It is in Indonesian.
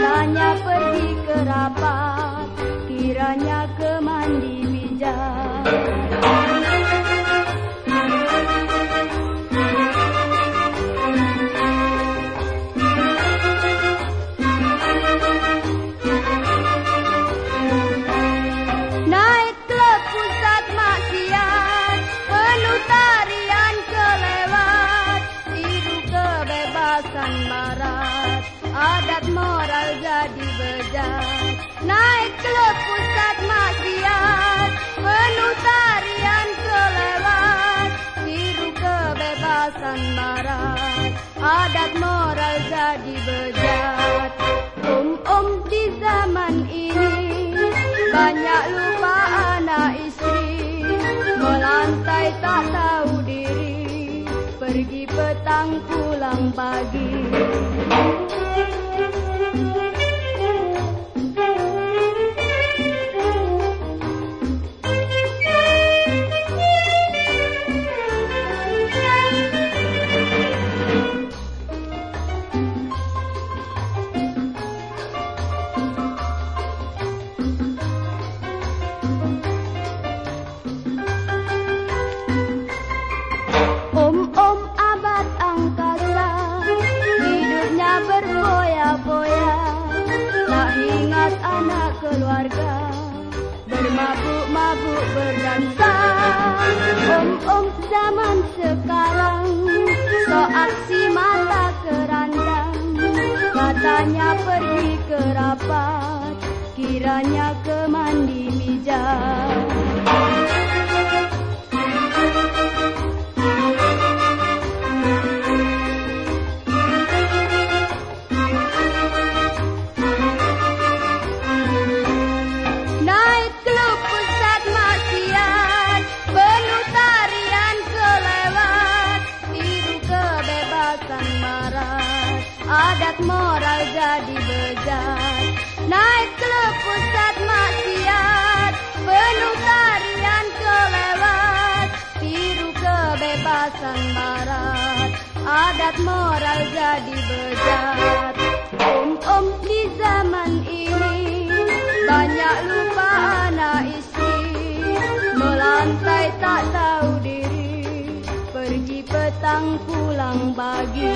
Tanya pergi ke rapat, kiranya ke mandi. Adat moral jadi bejat. Naik ke pusat maksiat Penuh tarian kelewat Tiru kebebasan barat Adat moral jadi bejat. Om-om di zaman ini banyak lupa anak istri. Melantai tak tahu diri Pergi petang pulang pagi Thank you. Ingat anak keluarga Bermabuk-mabuk berdansa. Om-om zaman sekarang So aksi mata kerandang. Katanya pergi ke rapat Kiranya ke mandi mijat kebebasan marat Adat moral jadi bejat. Naik klub pusat maksiat. Penuh tarian kelewat. Tiru kebebasan barat. Adat moral jadi bejat. Om-om di zaman ini banyak lupa anak istri. Melantai tak pulang-pulang bagi